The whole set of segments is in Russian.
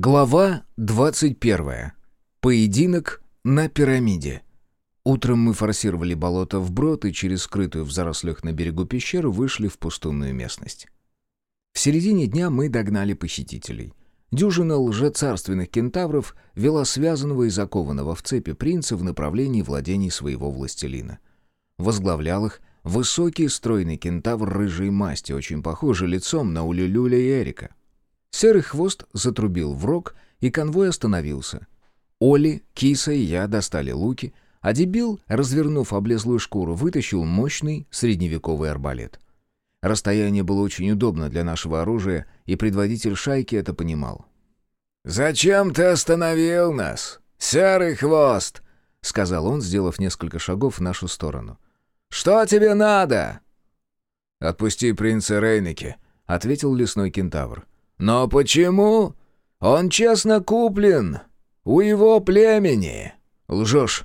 Глава 21. Поединок на пирамиде. Утром мы форсировали болото вброд и через скрытую в зарослях на берегу пещеру вышли в пустынную местность. В середине дня мы догнали похитителей. Дюжина лжецарственных кентавров вела связанного и закованного в цепи принца в направлении владений своего властелина. Возглавлял их высокий стройный кентавр рыжей масти, очень похожий лицом на Улюлюля Эрика. Серый хвост затрубил в рог, и конвой остановился. Оли, Киса и я достали луки, а дебил, развернув облезлую шкуру, вытащил мощный средневековый арбалет. Расстояние было очень удобно для нашего оружия, и предводитель шайки это понимал. «Зачем ты остановил нас, серый хвост?» — сказал он, сделав несколько шагов в нашу сторону. «Что тебе надо?» «Отпусти принца Рейнеки», — ответил лесной кентавр. «Но почему? Он честно куплен. У его племени». «Лжешь.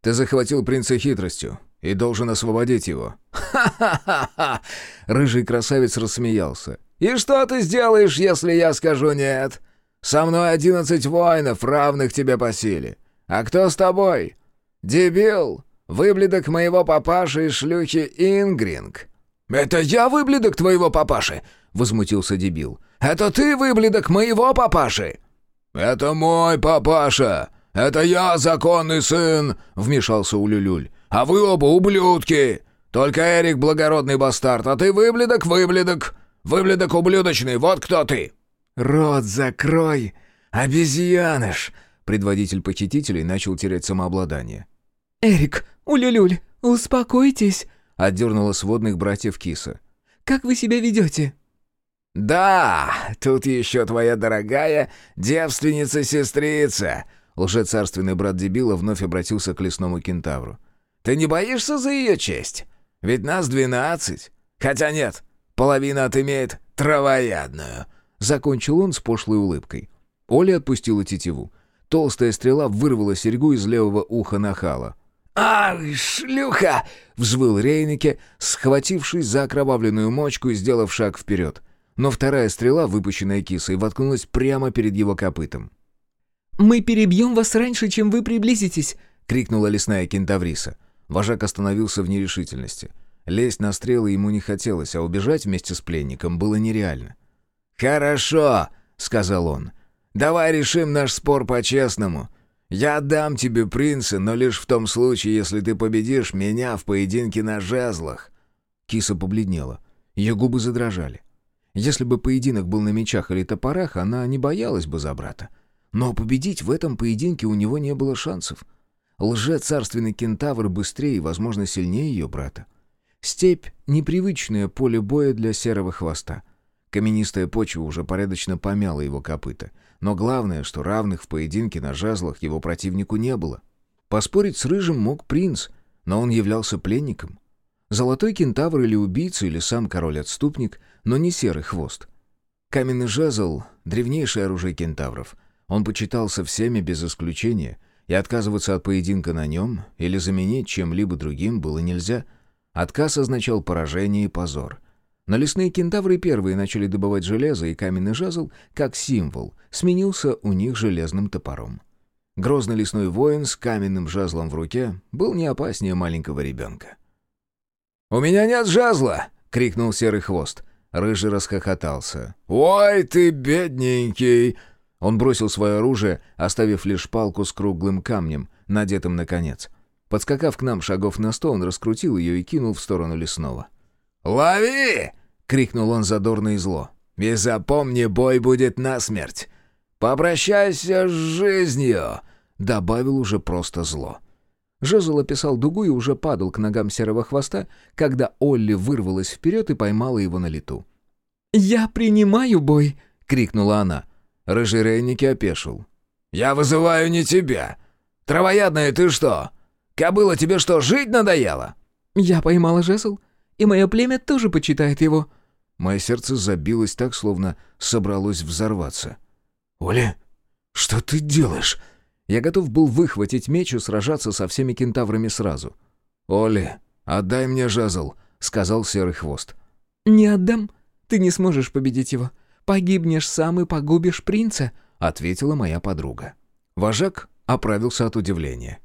Ты захватил принца хитростью и должен освободить его». «Ха-ха-ха-ха!» Рыжий красавец рассмеялся. «И что ты сделаешь, если я скажу нет? Со мной одиннадцать воинов, равных тебе по силе. А кто с тобой? Дебил, выбледок моего папаши и шлюхи Ингринг». «Это я выбледок твоего папаши?» — возмутился дебил. «Это ты выбледок моего папаши?» «Это мой папаша! Это я законный сын!» — вмешался Улюлюль. «А вы оба ублюдки! Только Эрик благородный бастард, а ты выбледок, выбледок! Выбледок ублюдочный, вот кто ты!» «Рот закрой, обезьяныш!» Предводитель похитителей начал терять самообладание. «Эрик, Улюлюль, успокойтесь!» — отдернула сводных братьев киса. «Как вы себя ведете?» «Да, тут еще твоя дорогая девственница-сестрица!» Лжецарственный брат дебила вновь обратился к лесному кентавру. «Ты не боишься за ее честь? Ведь нас двенадцать. Хотя нет, половина отымеет травоядную!» Закончил он с пошлой улыбкой. Оля отпустила тетиву. Толстая стрела вырвала серьгу из левого уха нахала. «Ах, шлюха!» — взвыл Рейнике, схватившись за окровавленную мочку и сделав шаг вперед но вторая стрела, выпущенная кисой, воткнулась прямо перед его копытом. «Мы перебьем вас раньше, чем вы приблизитесь!» — крикнула лесная кентавриса. Вожак остановился в нерешительности. Лезть на стрелы ему не хотелось, а убежать вместе с пленником было нереально. «Хорошо!» — сказал он. «Давай решим наш спор по-честному. Я отдам тебе принца, но лишь в том случае, если ты победишь меня в поединке на жезлах». Киса побледнела. Ее губы задрожали. Если бы поединок был на мечах или топорах, она не боялась бы за брата. Но победить в этом поединке у него не было шансов. Лже-царственный кентавр быстрее и, возможно, сильнее ее брата. Степь — непривычное поле боя для серого хвоста. Каменистая почва уже порядочно помяла его копыта. Но главное, что равных в поединке на жезлах его противнику не было. Поспорить с Рыжим мог принц, но он являлся пленником. Золотой кентавр или убийца, или сам король-отступник, но не серый хвост. Каменный жезл — древнейшее оружие кентавров. Он почитался всеми без исключения, и отказываться от поединка на нем или заменить чем-либо другим было нельзя. Отказ означал поражение и позор. Но лесные кентавры первые начали добывать железо, и каменный жезл, как символ, сменился у них железным топором. Грозный лесной воин с каменным жезлом в руке был не опаснее маленького ребенка. «У меня нет жезла!» — крикнул серый хвост. Рыжий расхохотался. «Ой, ты бедненький!» Он бросил свое оружие, оставив лишь палку с круглым камнем, надетым на конец. Подскакав к нам шагов на сто, он раскрутил ее и кинул в сторону лесного. «Лови!» — крикнул он задорно и зло. «И запомни, бой будет насмерть! Попрощайся с жизнью!» — добавил уже просто зло. Жезл описал дугу и уже падал к ногам серого хвоста, когда Олли вырвалась вперед и поймала его на лету. «Я принимаю бой!» — крикнула она. Рыжий Рейники опешил. «Я вызываю не тебя! Травоядная ты что? Кобыла тебе что, жить надоело?» «Я поймала жезл, и мое племя тоже почитает его». Мое сердце забилось так, словно собралось взорваться. «Оля, что ты делаешь?» Я готов был выхватить меч и сражаться со всеми кентаврами сразу. «Оли, отдай мне жезл», — сказал Серый Хвост. «Не отдам. Ты не сможешь победить его. Погибнешь сам и погубишь принца», — ответила моя подруга. Вожак оправился от удивления.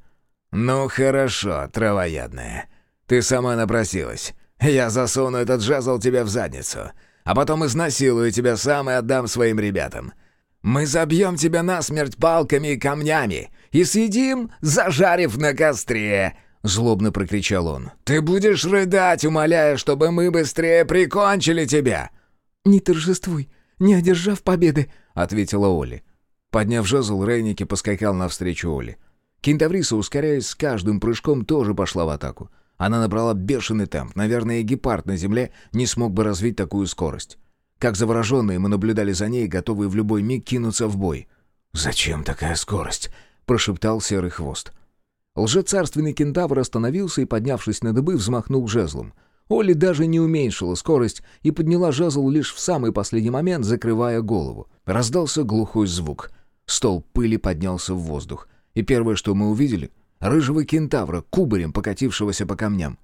«Ну хорошо, травоядная. Ты сама напросилась. Я засуну этот жезл тебе в задницу, а потом изнасилую тебя сам и отдам своим ребятам. Мы забьем тебя насмерть палками и камнями и съедим, зажарив на костре!» Злобно прокричал он. «Ты будешь рыдать, умоляя, чтобы мы быстрее прикончили тебя!» «Не торжествуй, не одержав победы», — ответила Оли. Подняв жезл, Рейники поскакал навстречу Оли. Кентавриса, ускоряясь с каждым прыжком, тоже пошла в атаку. Она набрала бешеный темп. Наверное, и гепард на земле не смог бы развить такую скорость. Как завороженные мы наблюдали за ней, готовые в любой миг кинуться в бой. «Зачем такая скорость?» — прошептал серый хвост. Лжецарственный кентавр остановился и, поднявшись на дыбы, взмахнул жезлом. Оли даже не уменьшила скорость и подняла жезл лишь в самый последний момент, закрывая голову. Раздался глухой звук. Стол пыли поднялся в воздух. И первое, что мы увидели — рыжего кентавра, кубарем покатившегося по камням.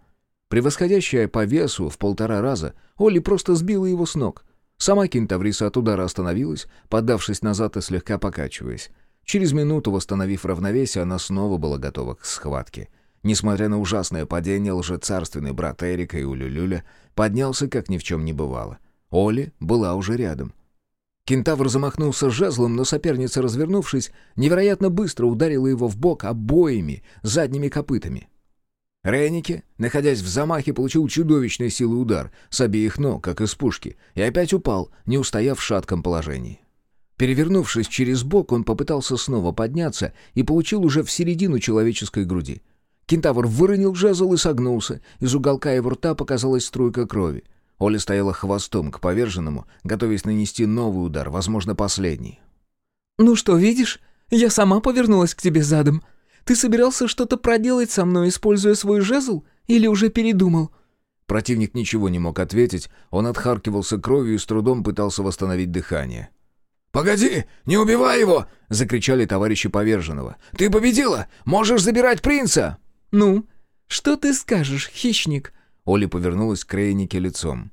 Превосходящая по весу в полтора раза, Оли просто сбила его с ног. Сама кентавриса от удара остановилась, поддавшись назад и слегка покачиваясь. Через минуту, восстановив равновесие, она снова была готова к схватке. Несмотря на ужасное падение, лжецарственный брат Эрика и Улюлюля поднялся, как ни в чем не бывало. Оли была уже рядом. Кентавр замахнулся жезлом, но соперница, развернувшись, невероятно быстро ударила его в бок обоими задними копытами. Рейнике, находясь в замахе, получил чудовищной силы удар с обеих ног, как из пушки, и опять упал, не устояв в шатком положении. Перевернувшись через бок, он попытался снова подняться и получил уже в середину человеческой груди. Кентавр выронил жезл и согнулся. Из уголка его рта показалась струйка крови. Оля стояла хвостом к поверженному, готовясь нанести новый удар, возможно, последний. «Ну что, видишь? Я сама повернулась к тебе задом. Ты собирался что-то проделать со мной, используя свой жезл? Или уже передумал?» Противник ничего не мог ответить, он отхаркивался кровью и с трудом пытался восстановить дыхание. «Погоди! Не убивай его!» — закричали товарищи поверженного. «Ты победила! Можешь забирать принца!» «Ну, что ты скажешь, хищник?» Оля повернулась к Рейнике лицом.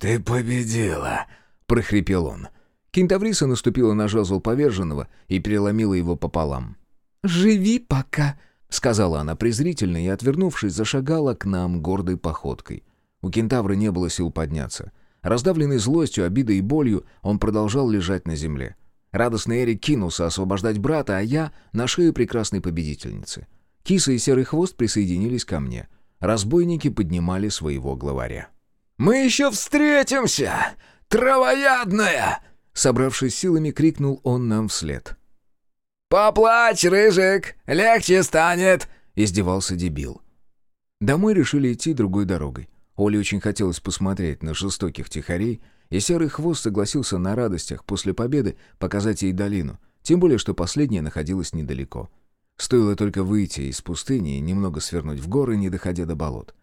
«Ты победила!» — прохрипел он. Кентавриса наступила на жезл поверженного и переломила его пополам. «Живи пока!» — сказала она презрительно и, отвернувшись, зашагала к нам гордой походкой. У кентавра не было сил подняться. Раздавленный злостью, обидой и болью, он продолжал лежать на земле. Радостный Эрик кинулся освобождать брата, а я — на шею прекрасной победительницы. Киса и Серый Хвост присоединились ко мне. Разбойники поднимали своего главаря. «Мы еще встретимся! Травоядная!» Собравшись силами, крикнул он нам вслед. «Поплачь, Рыжик! Легче станет!» — издевался дебил. Домой решили идти другой дорогой. Оле очень хотелось посмотреть на жестоких тихарей, и Серый Хвост согласился на радостях после победы показать ей долину, тем более, что последняя находилась недалеко. Стоило только выйти из пустыни и немного свернуть в горы, не доходя до болот.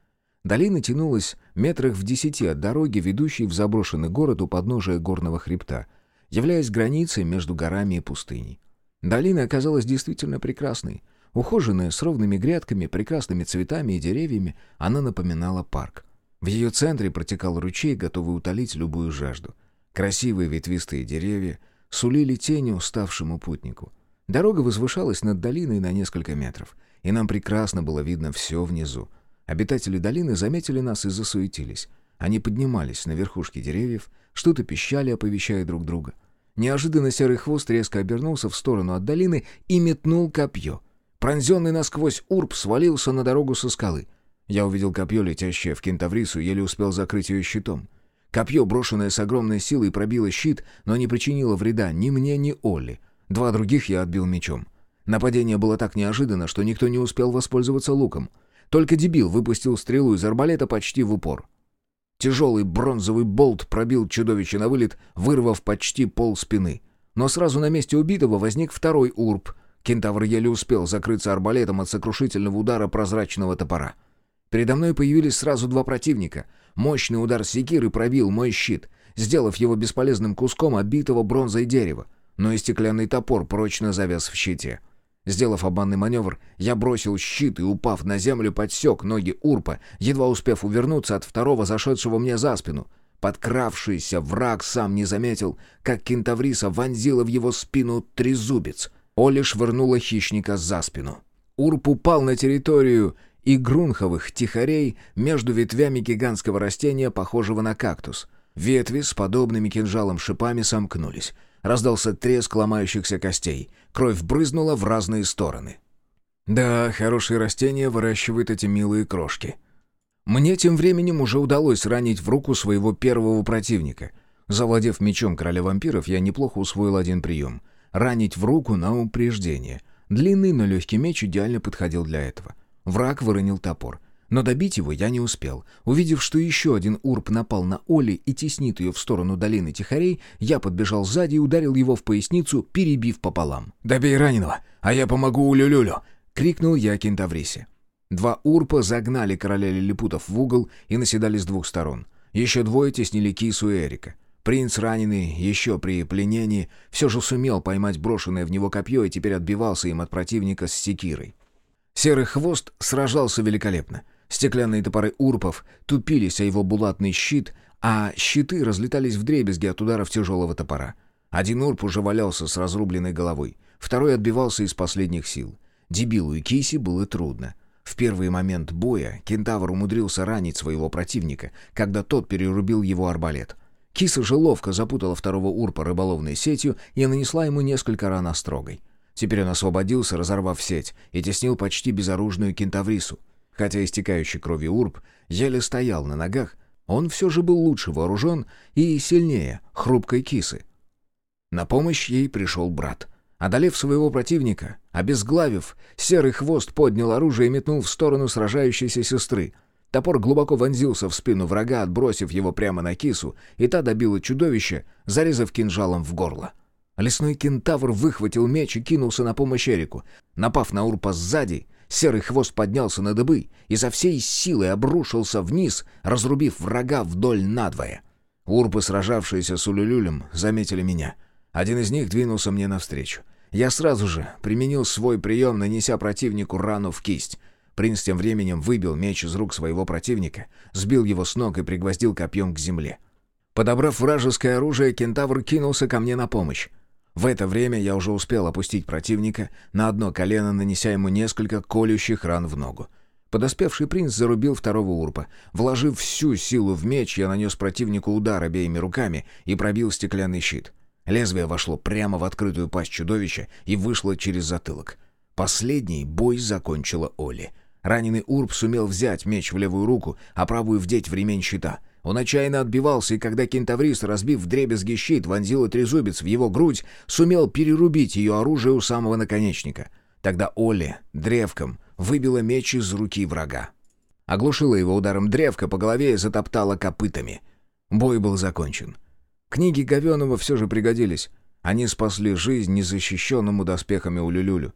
Долина тянулась метрах в десяти от дороги, ведущей в заброшенный город у подножия горного хребта, являясь границей между горами и пустыней. Долина оказалась действительно прекрасной. Ухоженная, с ровными грядками, прекрасными цветами и деревьями, она напоминала парк. В ее центре протекал ручей, готовый утолить любую жажду. Красивые ветвистые деревья сулили тени уставшему путнику. Дорога возвышалась над долиной на несколько метров, и нам прекрасно было видно все внизу. Обитатели долины заметили нас и засуетились. Они поднимались на верхушки деревьев, что-то пищали, оповещая друг друга. Неожиданно серый хвост резко обернулся в сторону от долины и метнул копье. Пронзенный насквозь урб свалился на дорогу со скалы. Я увидел копье, летящее в кентаврису, еле успел закрыть ее щитом. Копье, брошенное с огромной силой, пробило щит, но не причинило вреда ни мне, ни Олли. Два других я отбил мечом. Нападение было так неожиданно, что никто не успел воспользоваться луком. Только дебил выпустил стрелу из арбалета почти в упор. Тяжелый бронзовый болт пробил чудовище на вылет, вырвав почти пол спины. Но сразу на месте убитого возник второй урб. Кентавр еле успел закрыться арбалетом от сокрушительного удара прозрачного топора. Передо мной появились сразу два противника. Мощный удар секиры пробил мой щит, сделав его бесполезным куском обитого бронзой дерева но и стеклянный топор прочно завяз в щите. Сделав обманный маневр, я бросил щит и, упав на землю, подсек ноги Урпа, едва успев увернуться от второго, зашедшего мне за спину. Подкравшийся враг сам не заметил, как кентавриса вонзила в его спину трезубец. Оля швырнула хищника за спину. Урп упал на территорию и грунховых тихорей между ветвями гигантского растения, похожего на кактус. Ветви с подобными кинжалом шипами сомкнулись. Раздался треск ломающихся костей. Кровь брызнула в разные стороны. Да, хорошие растения выращивают эти милые крошки. Мне тем временем уже удалось ранить в руку своего первого противника. Завладев мечом короля вампиров, я неплохо усвоил один прием. Ранить в руку на упреждение. Длинный, но легкий меч идеально подходил для этого. Враг выронил топор. Но добить его я не успел. Увидев, что еще один урп напал на Оли и теснит ее в сторону долины Тихорей, я подбежал сзади и ударил его в поясницу, перебив пополам. «Добей раненого, а я помогу Улюлюлю!» — крикнул я Кентаврисе. Два урпа загнали короля лилипутов в угол и наседали с двух сторон. Еще двое теснили кису и Эрика. Принц, раненый еще при пленении, все же сумел поймать брошенное в него копье и теперь отбивался им от противника с секирой. Серый хвост сражался великолепно — Стеклянные топоры урпов тупились о его булатный щит, а щиты разлетались в дребезги от ударов тяжелого топора. Один урп уже валялся с разрубленной головой, второй отбивался из последних сил. Дебилу и Киси было трудно. В первый момент боя кентавр умудрился ранить своего противника, когда тот перерубил его арбалет. Киса же ловко запутала второго урпа рыболовной сетью и нанесла ему несколько ран острогой. Теперь он освободился, разорвав сеть, и теснил почти безоружную кентаврису. Хотя истекающий кровью урб еле стоял на ногах, он все же был лучше вооружен и сильнее хрупкой кисы. На помощь ей пришел брат. Одолев своего противника, обезглавив, серый хвост поднял оружие и метнул в сторону сражающейся сестры. Топор глубоко вонзился в спину врага, отбросив его прямо на кису, и та добила чудовище, зарезав кинжалом в горло. Лесной кентавр выхватил меч и кинулся на помощь Эрику. Напав на Урпа сзади, Серый хвост поднялся на дыбы и за всей силой обрушился вниз, разрубив врага вдоль надвое. Урпы, сражавшиеся с Улюлюлем, заметили меня. Один из них двинулся мне навстречу. Я сразу же применил свой прием, нанеся противнику рану в кисть. Принц тем временем выбил меч из рук своего противника, сбил его с ног и пригвоздил копьем к земле. Подобрав вражеское оружие, кентавр кинулся ко мне на помощь. В это время я уже успел опустить противника на одно колено, нанеся ему несколько колющих ран в ногу. Подоспевший принц зарубил второго урпа. Вложив всю силу в меч, я нанес противнику удар обеими руками и пробил стеклянный щит. Лезвие вошло прямо в открытую пасть чудовища и вышло через затылок. Последний бой закончила Оли. Раненый урп сумел взять меч в левую руку, а правую вдеть в ремень щита. Он отчаянно отбивался, и когда кентаврист, разбив дребезги щит, вонзил трезубец в его грудь, сумел перерубить ее оружие у самого наконечника. Тогда Олли древком выбила меч из руки врага. Оглушила его ударом древка по голове и затоптала копытами. Бой был закончен. Книги Говенова все же пригодились. Они спасли жизнь незащищенному доспехами Улюлюлю.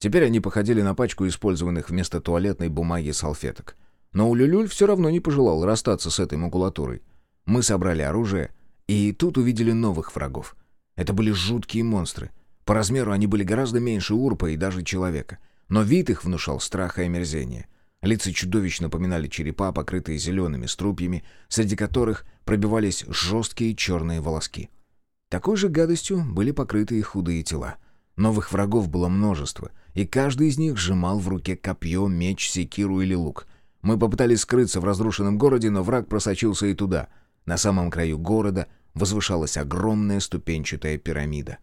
Теперь они походили на пачку использованных вместо туалетной бумаги салфеток. Но Улюлюль все равно не пожелал расстаться с этой макулатурой. Мы собрали оружие, и тут увидели новых врагов. Это были жуткие монстры. По размеру они были гораздо меньше урпа и даже человека. Но вид их внушал страх и омерзение. Лица чудовищ напоминали черепа, покрытые зелеными струпьями, среди которых пробивались жесткие черные волоски. Такой же гадостью были покрыты их худые тела. Новых врагов было множество, и каждый из них сжимал в руке копье, меч, секиру или лук. Мы попытались скрыться в разрушенном городе, но враг просочился и туда. На самом краю города возвышалась огромная ступенчатая пирамида.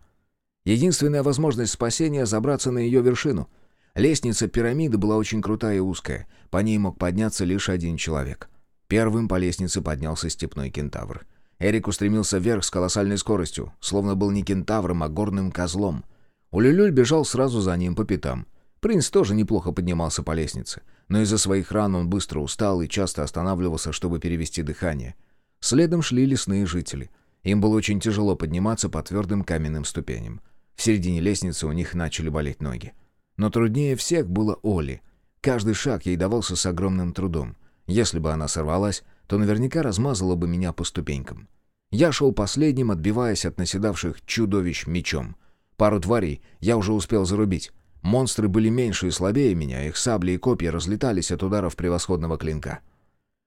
Единственная возможность спасения — забраться на ее вершину. Лестница пирамиды была очень крутая и узкая. По ней мог подняться лишь один человек. Первым по лестнице поднялся степной кентавр. Эрик устремился вверх с колоссальной скоростью, словно был не кентавром, а горным козлом. Улюлюль бежал сразу за ним по пятам. Принц тоже неплохо поднимался по лестнице но из-за своих ран он быстро устал и часто останавливался, чтобы перевести дыхание. Следом шли лесные жители. Им было очень тяжело подниматься по твердым каменным ступеням. В середине лестницы у них начали болеть ноги. Но труднее всех было Оли. Каждый шаг ей давался с огромным трудом. Если бы она сорвалась, то наверняка размазала бы меня по ступенькам. Я шел последним, отбиваясь от наседавших чудовищ мечом. Пару тварей я уже успел зарубить. Монстры были меньше и слабее меня, их сабли и копья разлетались от ударов превосходного клинка.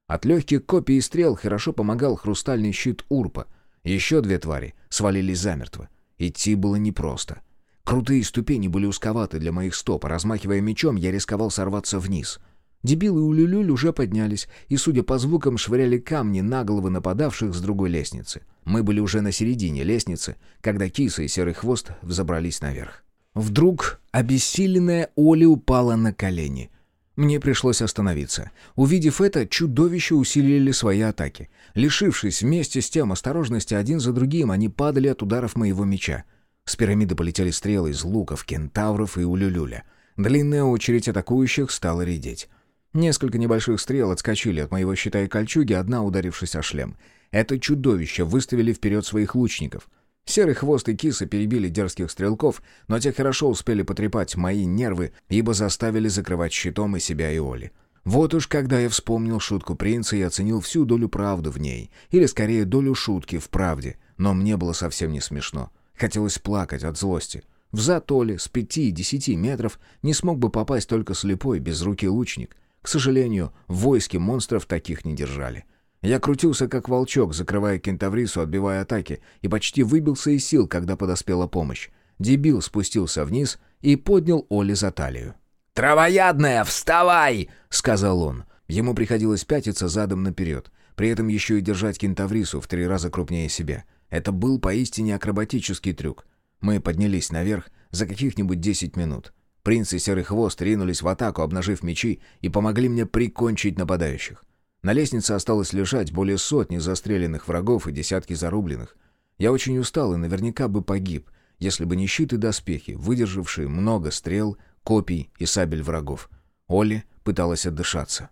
От легких копий и стрел хорошо помогал хрустальный щит Урпа. Еще две твари свалились замертво. Идти было непросто. Крутые ступени были узковаты для моих стоп, а размахивая мечом, я рисковал сорваться вниз. Дебилы у Люлюль уже поднялись и, судя по звукам, швыряли камни на головы нападавших с другой лестницы. Мы были уже на середине лестницы, когда киса и серый хвост взобрались наверх. Вдруг обессиленная Оля упала на колени. Мне пришлось остановиться. Увидев это, чудовища усилили свои атаки. Лишившись вместе с тем осторожности один за другим, они падали от ударов моего меча. С пирамиды полетели стрелы из луков, кентавров и улюлюля. Длинная очередь атакующих стала редеть. Несколько небольших стрел отскочили от моего щита и кольчуги, одна ударившись о шлем. Это чудовище выставили вперед своих лучников. Серый хвост и киса перебили дерзких стрелков, но те хорошо успели потрепать мои нервы, ибо заставили закрывать щитом и себя, и Оли. Вот уж когда я вспомнил шутку принца и оценил всю долю правды в ней, или скорее долю шутки в правде, но мне было совсем не смешно. Хотелось плакать от злости. В затоле с пяти-десяти метров не смог бы попасть только слепой, безрукий лучник. К сожалению, в монстров таких не держали. Я крутился как волчок, закрывая кентаврису, отбивая атаки, и почти выбился из сил, когда подоспела помощь. Дебил спустился вниз и поднял Оли за талию. «Травоядная, вставай!» — сказал он. Ему приходилось пятиться задом наперед, при этом еще и держать кентаврису в три раза крупнее себя. Это был поистине акробатический трюк. Мы поднялись наверх за каких-нибудь десять минут. Принц и Серый Хвост ринулись в атаку, обнажив мечи, и помогли мне прикончить нападающих. На лестнице осталось лежать более сотни застреленных врагов и десятки зарубленных. Я очень устал и наверняка бы погиб, если бы не щит и доспехи, выдержавшие много стрел, копий и сабель врагов. Оли пыталась отдышаться.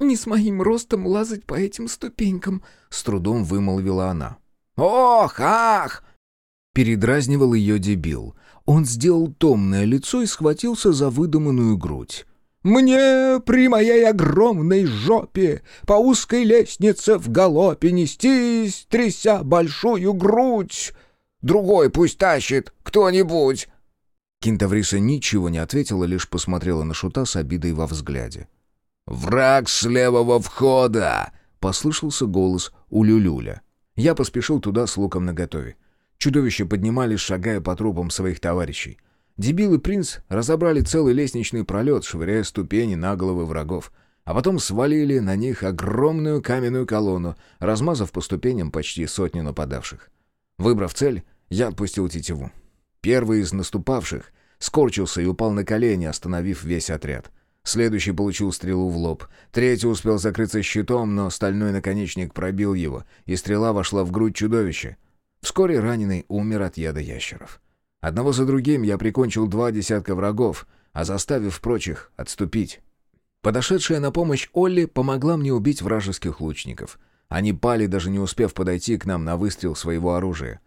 «Не с моим ростом лазать по этим ступенькам», — с трудом вымолвила она. «Ох, ах!» Передразнивал ее дебил. Он сделал томное лицо и схватился за выдуманную грудь. «Мне при моей огромной жопе по узкой лестнице в галопе нестись, тряся большую грудь! Другой пусть тащит, кто-нибудь!» Кентавриса ничего не ответила, лишь посмотрела на Шута с обидой во взгляде. «Враг с левого входа!» — послышался голос у Люлюля. Я поспешил туда с луком наготове. Чудовища поднимались, шагая по трупам своих товарищей. Дебил и принц разобрали целый лестничный пролет, швыряя ступени на головы врагов, а потом свалили на них огромную каменную колонну, размазав по ступеням почти сотню нападавших. Выбрав цель, я отпустил тетиву. Первый из наступавших скорчился и упал на колени, остановив весь отряд — Следующий получил стрелу в лоб. Третий успел закрыться щитом, но стальной наконечник пробил его, и стрела вошла в грудь чудовища. Вскоре раненый умер от яда ящеров. Одного за другим я прикончил два десятка врагов, а заставив прочих отступить. Подошедшая на помощь Олли помогла мне убить вражеских лучников. Они пали, даже не успев подойти к нам на выстрел своего оружия.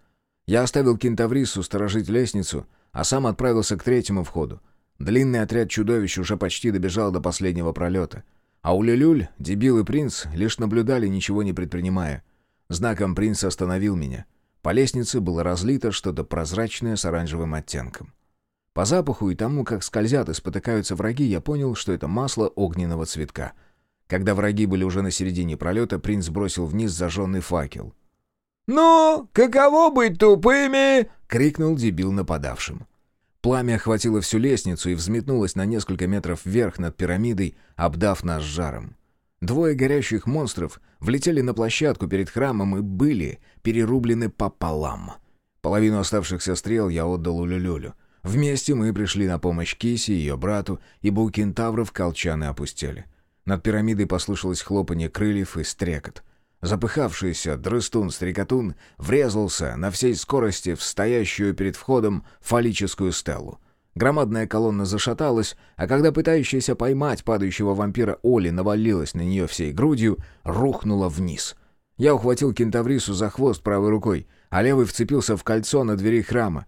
Я оставил кентаврису сторожить лестницу, а сам отправился к третьему входу. Длинный отряд чудовищ уже почти добежал до последнего пролета. А у Люлюль, дебил и принц лишь наблюдали, ничего не предпринимая. Знаком принц остановил меня. По лестнице было разлито что-то прозрачное с оранжевым оттенком. По запаху и тому, как скользят и спотыкаются враги, я понял, что это масло огненного цветка. Когда враги были уже на середине пролета, принц бросил вниз зажженный факел. «Ну, каково быть тупыми?» — крикнул дебил нападавшим. Пламя охватило всю лестницу и взметнулось на несколько метров вверх над пирамидой, обдав нас жаром. Двое горящих монстров влетели на площадку перед храмом и были перерублены пополам. Половину оставшихся стрел я отдал Улюлюлю. Вместе мы пришли на помощь Кисе и ее брату, ибо у кентавров колчаны опустели. Над пирамидой послышалось хлопанье крыльев и стрекот — Запыхавшийся дрыстун-стрекотун врезался на всей скорости в стоящую перед входом фаллическую стелу. Громадная колонна зашаталась, а когда пытающаяся поймать падающего вампира Оли навалилась на нее всей грудью, рухнула вниз. Я ухватил кентаврису за хвост правой рукой, а левый вцепился в кольцо на двери храма.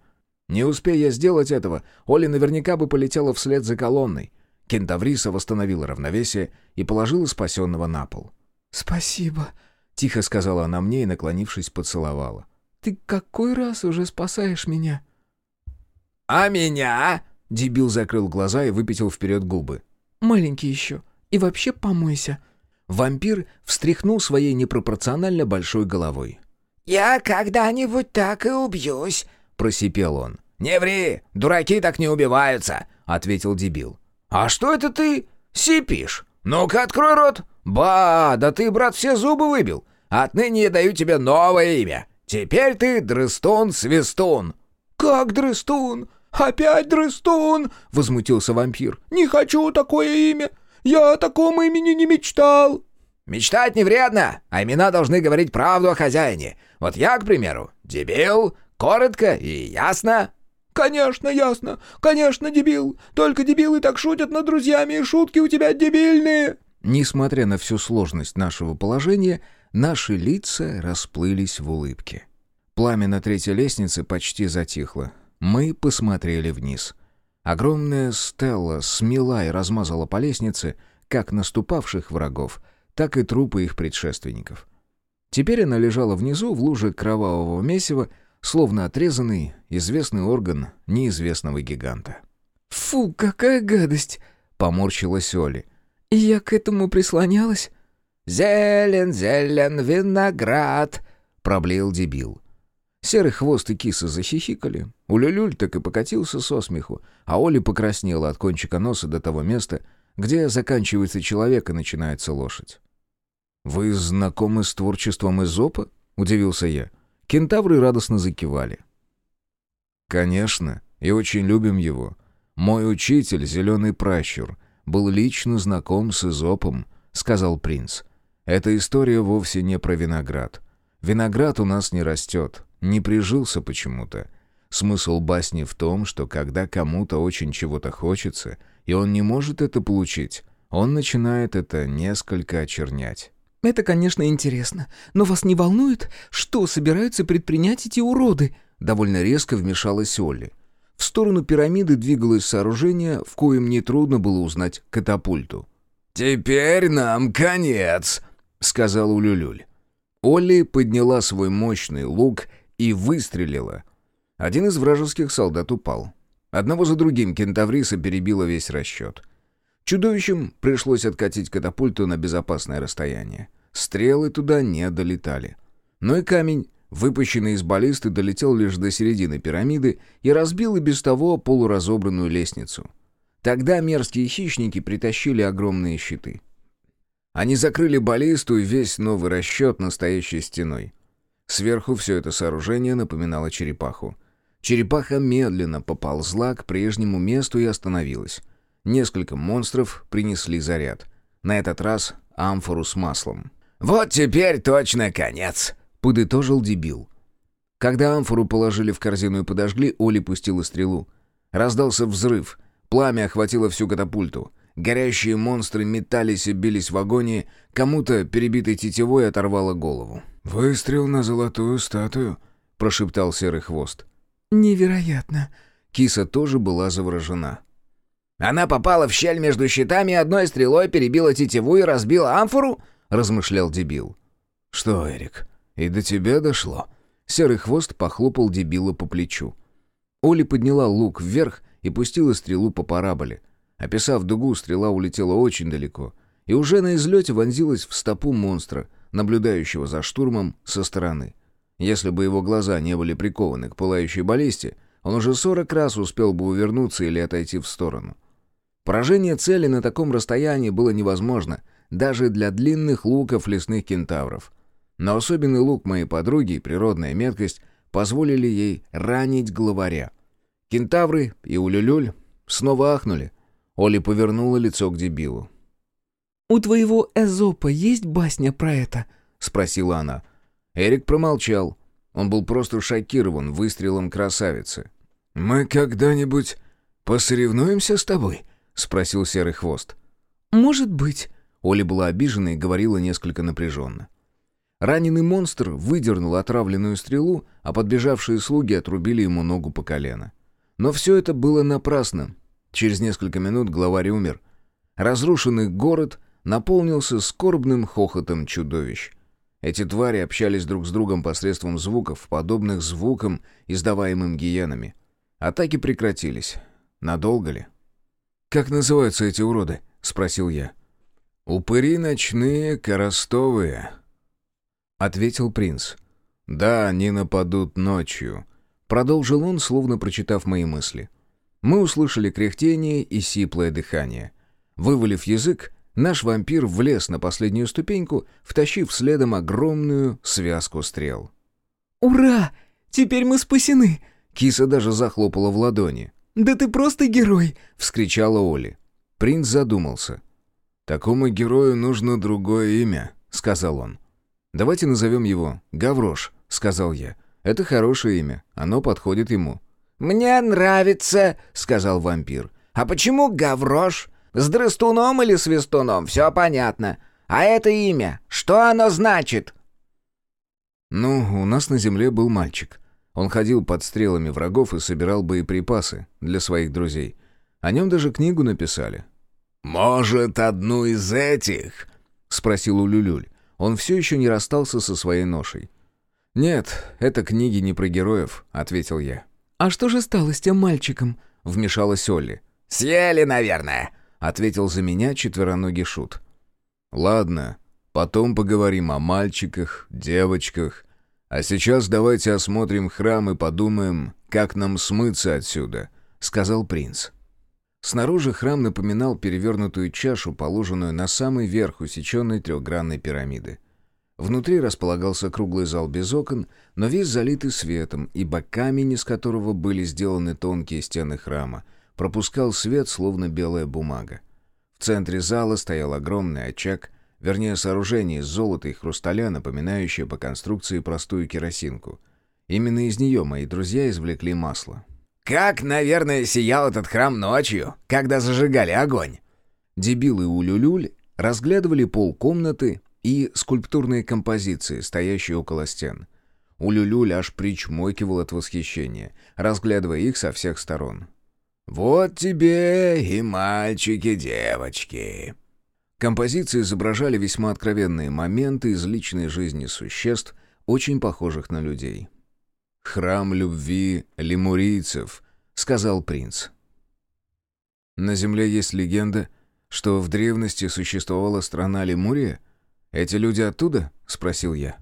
Не успея я сделать этого, Оли наверняка бы полетела вслед за колонной. Кентавриса восстановила равновесие и положила спасенного на пол. «Спасибо», Тихо сказала она мне и, наклонившись, поцеловала. «Ты какой раз уже спасаешь меня?» «А меня?» Дебил закрыл глаза и выпятил вперед губы. «Маленький еще. И вообще помойся». Вампир встряхнул своей непропорционально большой головой. «Я когда-нибудь так и убьюсь», — просипел он. «Не ври, дураки так не убиваются», — ответил дебил. «А что это ты сипишь? Ну-ка, открой рот!» «Ба, да ты, брат, все зубы выбил! Отныне я даю тебе новое имя. Теперь ты Дрыстун-Свистун». «Как Дрыстун? Опять Дрыстун?» — возмутился вампир. «Не хочу такое имя! Я о таком имени не мечтал!» «Мечтать не вредно, а имена должны говорить правду о хозяине. Вот я, к примеру, дебил, коротко и ясно». «Конечно, ясно. Конечно, дебил. Только дебилы так шутят над друзьями, и шутки у тебя дебильные». Несмотря на всю сложность нашего положения, наши лица расплылись в улыбке. Пламя на третьей лестнице почти затихло. Мы посмотрели вниз. Огромная стелла смела и размазала по лестнице как наступавших врагов, так и трупы их предшественников. Теперь она лежала внизу в луже кровавого месива, словно отрезанный известный орган неизвестного гиганта. «Фу, какая гадость!» — поморщилась Оли. «Я к этому прислонялась?» «Зелен, зелен, виноград!» — проблеял дебил. Серый хвост и киса захихикали. Улюлюль так и покатился со смеху, а Оля покраснела от кончика носа до того места, где заканчивается человек и начинается лошадь. «Вы знакомы с творчеством Эзопа?» — удивился я. Кентавры радостно закивали. «Конечно, и очень любим его. Мой учитель, зеленый пращур, был лично знаком с Изопом», — сказал принц. «Эта история вовсе не про виноград. Виноград у нас не растет, не прижился почему-то. Смысл басни в том, что когда кому-то очень чего-то хочется, и он не может это получить, он начинает это несколько очернять». «Это, конечно, интересно, но вас не волнует, что собираются предпринять эти уроды?» Довольно резко вмешалась Олли. В сторону пирамиды двигалось сооружение, в коем нетрудно было узнать катапульту. «Теперь нам конец», — сказал Улюлюль. Олли подняла свой мощный лук и выстрелила. Один из вражеских солдат упал. Одного за другим кентавриса перебило весь расчет. Чудовищем пришлось откатить катапульту на безопасное расстояние. Стрелы туда не долетали. Но и камень выпущенный из баллисты, долетел лишь до середины пирамиды и разбил и без того полуразобранную лестницу. Тогда мерзкие хищники притащили огромные щиты. Они закрыли баллисту и весь новый расчет настоящей стеной. Сверху все это сооружение напоминало черепаху. Черепаха медленно поползла к прежнему месту и остановилась. Несколько монстров принесли заряд. На этот раз амфору с маслом. «Вот теперь точно конец!» — подытожил дебил. Когда амфору положили в корзину и подожгли, Оли пустила стрелу. Раздался взрыв. Пламя охватило всю катапульту. Горящие монстры метались и бились в агонии, кому-то перебитой тетивой оторвало голову. «Выстрел на золотую статую», — прошептал серый хвост. «Невероятно». Киса тоже была заворожена. «Она попала в щель между щитами, одной стрелой перебила тетиву и разбила амфору?» — размышлял дебил. «Что, Эрик, и до тебя дошло?» Серый хвост похлопал дебила по плечу. Оли подняла лук вверх и пустила стрелу по параболе. Описав дугу, стрела улетела очень далеко и уже на излете вонзилась в стопу монстра, наблюдающего за штурмом со стороны. Если бы его глаза не были прикованы к пылающей баллисте, он уже сорок раз успел бы увернуться или отойти в сторону. Поражение цели на таком расстоянии было невозможно даже для длинных луков лесных кентавров. Но особенный лук моей подруги и природная меткость позволили ей ранить главаря. Кентавры и Улюлюль снова ахнули. Оля повернула лицо к дебилу. «У твоего Эзопа есть басня про это?» — спросила она. Эрик промолчал. Он был просто шокирован выстрелом красавицы. «Мы когда-нибудь посоревнуемся с тобой?» — спросил Серый Хвост. «Может быть». Оля была обижена и говорила несколько напряженно. Раненый монстр выдернул отравленную стрелу, а подбежавшие слуги отрубили ему ногу по колено. Но все это было напрасно. Через несколько минут главарь умер. Разрушенный город наполнился скорбным хохотом чудовищ. Эти твари общались друг с другом посредством звуков, подобных звукам, издаваемым гиенами. Атаки прекратились. Надолго ли? «Как называются эти уроды?» — спросил я. «Упыри ночные, коростовые», — ответил принц. «Да, они нападут ночью», — продолжил он, словно прочитав мои мысли. Мы услышали кряхтение и сиплое дыхание. Вывалив язык, наш вампир влез на последнюю ступеньку, втащив следом огромную связку стрел. «Ура! Теперь мы спасены!» Киса даже захлопала в ладони. «Да ты просто герой!» — вскричала Оли. Принц задумался. «Такому герою нужно другое имя», — сказал он. «Давайте назовем его Гаврош», — сказал я. «Это хорошее имя, оно подходит ему». «Мне нравится», — сказал вампир. «А почему Гаврош? С дрыстуном или свистуном? Все понятно. А это имя, что оно значит?» «Ну, у нас на земле был мальчик. Он ходил под стрелами врагов и собирал боеприпасы для своих друзей. О нем даже книгу написали». «Может, одну из этих?» — спросил Улюлюль. Он все еще не расстался со своей ношей. «Нет, это книги не про героев», — ответил я. «А что же стало с тем мальчиком?» — вмешалась Олли. «Съели, наверное», — ответил за меня четвероногий шут. «Ладно, потом поговорим о мальчиках, девочках. А сейчас давайте осмотрим храм и подумаем, как нам смыться отсюда», — сказал принц. Снаружи храм напоминал перевернутую чашу, положенную на самый верх усеченной трехгранной пирамиды. Внутри располагался круглый зал без окон, но весь залитый светом, ибо камень, из которого были сделаны тонкие стены храма, пропускал свет, словно белая бумага. В центре зала стоял огромный очаг, вернее сооружение из золота и хрусталя, напоминающее по конструкции простую керосинку. Именно из нее мои друзья извлекли масло. «Как, наверное, сиял этот храм ночью, когда зажигали огонь!» Дебилы Улюлюль разглядывали пол комнаты и скульптурные композиции, стоящие около стен. Улюлюль аж причмокивал от восхищения, разглядывая их со всех сторон. «Вот тебе и мальчики, девочки!» Композиции изображали весьма откровенные моменты из личной жизни существ, очень похожих на людей. «Храм любви лемурийцев», — сказал принц. «На Земле есть легенда, что в древности существовала страна Лемурия? Эти люди оттуда?» — спросил я.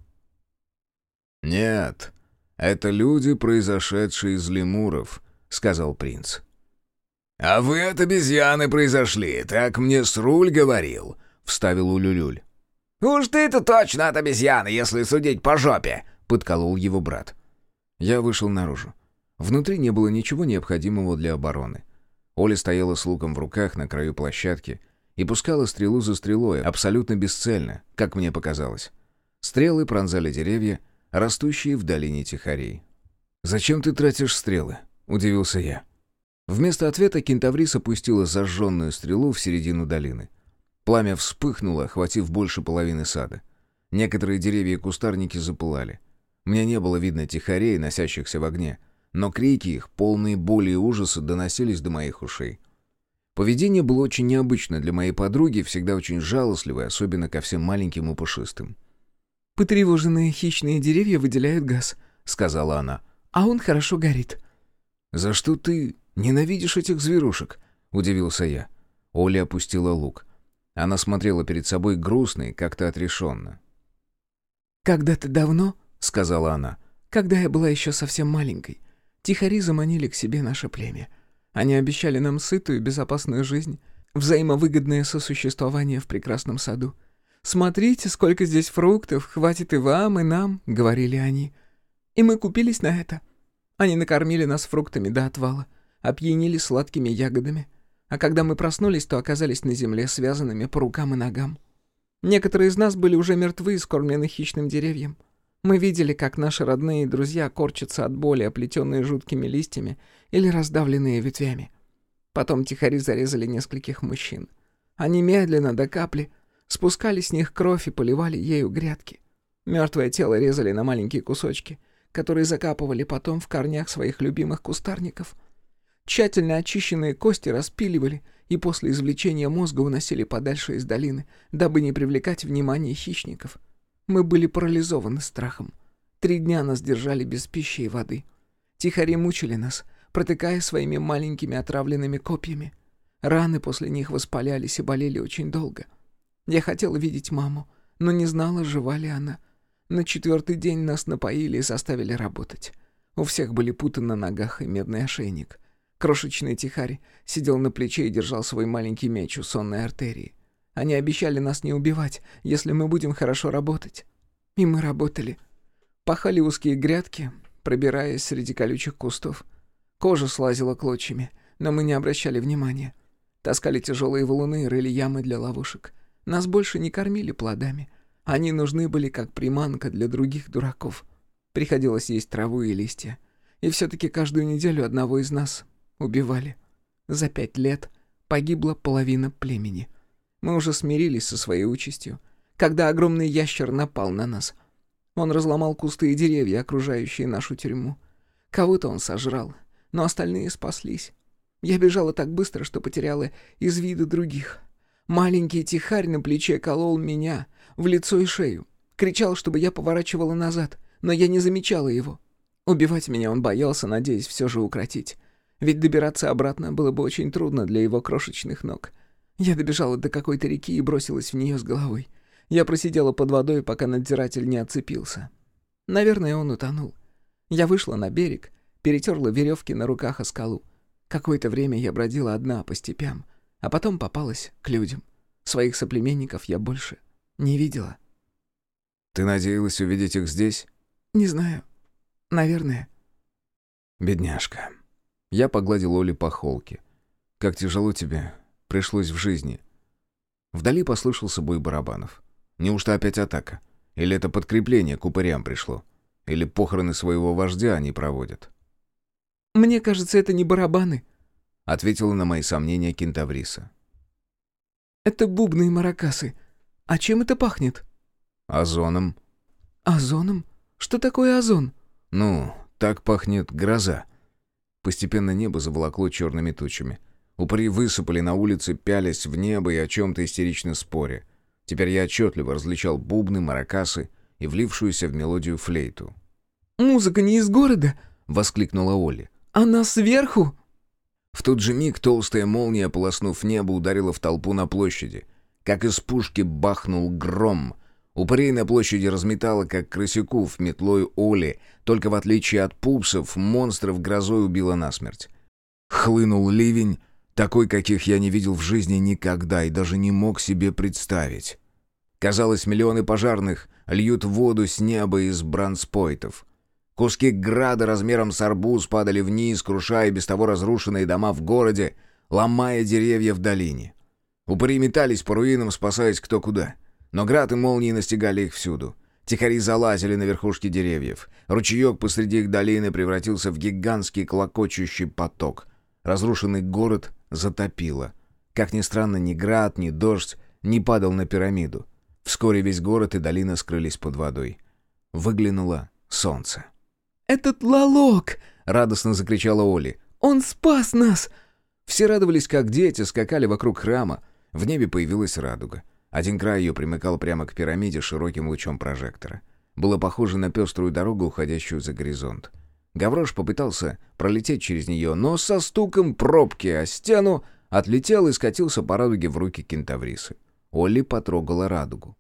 «Нет, это люди, произошедшие из лемуров», — сказал принц. «А вы от обезьяны произошли, так мне Сруль говорил», — вставил Улюлюль. «Уж ты-то точно от обезьяны, если судить по жопе», — подколол его брат. Я вышел наружу. Внутри не было ничего необходимого для обороны. Оля стояла с луком в руках на краю площадки и пускала стрелу за стрелой, абсолютно бесцельно, как мне показалось. Стрелы пронзали деревья, растущие в долине Тихарей. «Зачем ты тратишь стрелы?» — удивился я. Вместо ответа кентаврис опустила зажженную стрелу в середину долины. Пламя вспыхнуло, охватив больше половины сада. Некоторые деревья и кустарники запылали. Мне не было видно тихарей, носящихся в огне, но крики их, полные боли и ужаса, доносились до моих ушей. Поведение было очень необычно для моей подруги, всегда очень жалостливой, особенно ко всем маленьким и пушистым. «Потревоженные хищные деревья выделяют газ», — сказала она. «А он хорошо горит». «За что ты ненавидишь этих зверушек?» — удивился я. Оля опустила лук. Она смотрела перед собой грустно и как-то отрешенно. «Когда-то давно сказала она. «Когда я была еще совсем маленькой, тихари заманили к себе наше племя. Они обещали нам сытую, безопасную жизнь, взаимовыгодное сосуществование в прекрасном саду. «Смотрите, сколько здесь фруктов, хватит и вам, и нам», — говорили они. И мы купились на это. Они накормили нас фруктами до отвала, опьянили сладкими ягодами. А когда мы проснулись, то оказались на земле, связанными по рукам и ногам. Некоторые из нас были уже мертвы и скормлены хищным деревьям. Мы видели, как наши родные и друзья корчатся от боли, оплетенные жуткими листьями или раздавленные ветвями. Потом тихари зарезали нескольких мужчин. Они медленно, до капли, спускали с них кровь и поливали ею грядки. Мертвое тело резали на маленькие кусочки, которые закапывали потом в корнях своих любимых кустарников. Тщательно очищенные кости распиливали и после извлечения мозга уносили подальше из долины, дабы не привлекать внимание хищников — мы были парализованы страхом. Три дня нас держали без пищи и воды. Тихари мучили нас, протыкая своими маленькими отравленными копьями. Раны после них воспалялись и болели очень долго. Я хотела видеть маму, но не знала, жива ли она. На четвертый день нас напоили и заставили работать. У всех были путы на ногах и медный ошейник. Крошечный тихарь сидел на плече и держал свой маленький меч у сонной артерии. Они обещали нас не убивать, если мы будем хорошо работать. И мы работали. Пахали узкие грядки, пробираясь среди колючих кустов. Кожа слазила клочьями, но мы не обращали внимания. Таскали тяжелые валуны рыли ямы для ловушек. Нас больше не кормили плодами. Они нужны были как приманка для других дураков. Приходилось есть траву и листья. И все-таки каждую неделю одного из нас убивали. За пять лет погибла половина племени. Мы уже смирились со своей участью, когда огромный ящер напал на нас. Он разломал кусты и деревья, окружающие нашу тюрьму. Кого-то он сожрал, но остальные спаслись. Я бежала так быстро, что потеряла из вида других. Маленький тихарь на плече колол меня в лицо и шею. Кричал, чтобы я поворачивала назад, но я не замечала его. Убивать меня он боялся, надеясь все же укротить. Ведь добираться обратно было бы очень трудно для его крошечных ног. Я добежала до какой-то реки и бросилась в нее с головой. Я просидела под водой, пока надзиратель не отцепился. Наверное, он утонул. Я вышла на берег, перетерла веревки на руках о скалу. Какое-то время я бродила одна по степям, а потом попалась к людям. Своих соплеменников я больше не видела. «Ты надеялась увидеть их здесь?» «Не знаю. Наверное». «Бедняжка». Я погладил Оли по холке. «Как тяжело тебе пришлось в жизни». Вдали послышался бой барабанов. Неужто опять атака? Или это подкрепление к упырям пришло? Или похороны своего вождя они проводят? «Мне кажется, это не барабаны», — ответила на мои сомнения кентавриса. «Это бубны и маракасы. А чем это пахнет?» «Озоном». «Озоном? Что такое озон?» «Ну, так пахнет гроза». Постепенно небо заволокло черными тучами. Упыри высыпали на улице, пялись в небо и о чем-то истерично споря. Теперь я отчетливо различал бубны, маракасы и влившуюся в мелодию флейту. «Музыка не из города!» — воскликнула Олли. «Она сверху!» В тот же миг толстая молния, полоснув небо, ударила в толпу на площади. Как из пушки бахнул гром — Упырей на площади разметало, как крысяков метлой Оли, только в отличие от пупсов, монстров грозой убило насмерть. Хлынул ливень, такой, каких я не видел в жизни никогда и даже не мог себе представить. Казалось, миллионы пожарных льют воду с неба из бранспойтов. Куски града размером с арбуз падали вниз, крушая без того разрушенные дома в городе, ломая деревья в долине. Упыри метались по руинам, спасаясь кто куда — но град и молнии настигали их всюду. Тихари залазили на верхушки деревьев. Ручеек посреди их долины превратился в гигантский клокочущий поток. Разрушенный город затопило. Как ни странно, ни град, ни дождь не падал на пирамиду. Вскоре весь город и долина скрылись под водой. Выглянуло солнце. «Этот лолок!» — радостно закричала Оли. «Он спас нас!» Все радовались, как дети, скакали вокруг храма. В небе появилась радуга. Один край ее примыкал прямо к пирамиде широким лучом прожектора. Было похоже на пеструю дорогу, уходящую за горизонт. Гаврош попытался пролететь через нее, но со стуком пробки о стену отлетел и скатился по радуге в руки кентаврисы. Олли потрогала радугу.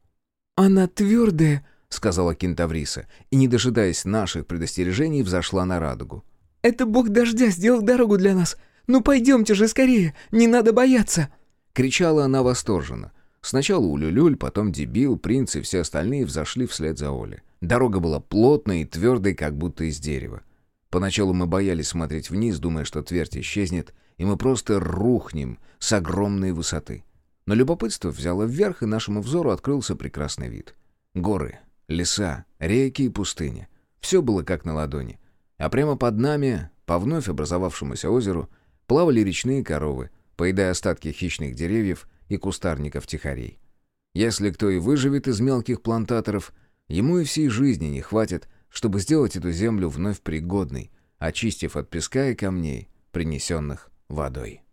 «Она твердая», — сказала кентавриса, и, не дожидаясь наших предостережений, взошла на радугу. «Это бог дождя сделал дорогу для нас. Ну пойдемте же скорее, не надо бояться!» Кричала она восторженно. Сначала Улюлюль, потом Дебил, Принц и все остальные взошли вслед за Олей. Дорога была плотной и твердой, как будто из дерева. Поначалу мы боялись смотреть вниз, думая, что твердь исчезнет, и мы просто рухнем с огромной высоты. Но любопытство взяло вверх, и нашему взору открылся прекрасный вид. Горы, леса, реки и пустыня. Все было как на ладони. А прямо под нами, по вновь образовавшемуся озеру, плавали речные коровы, поедая остатки хищных деревьев и кустарников-тихарей. Если кто и выживет из мелких плантаторов, ему и всей жизни не хватит, чтобы сделать эту землю вновь пригодной, очистив от песка и камней, принесенных водой.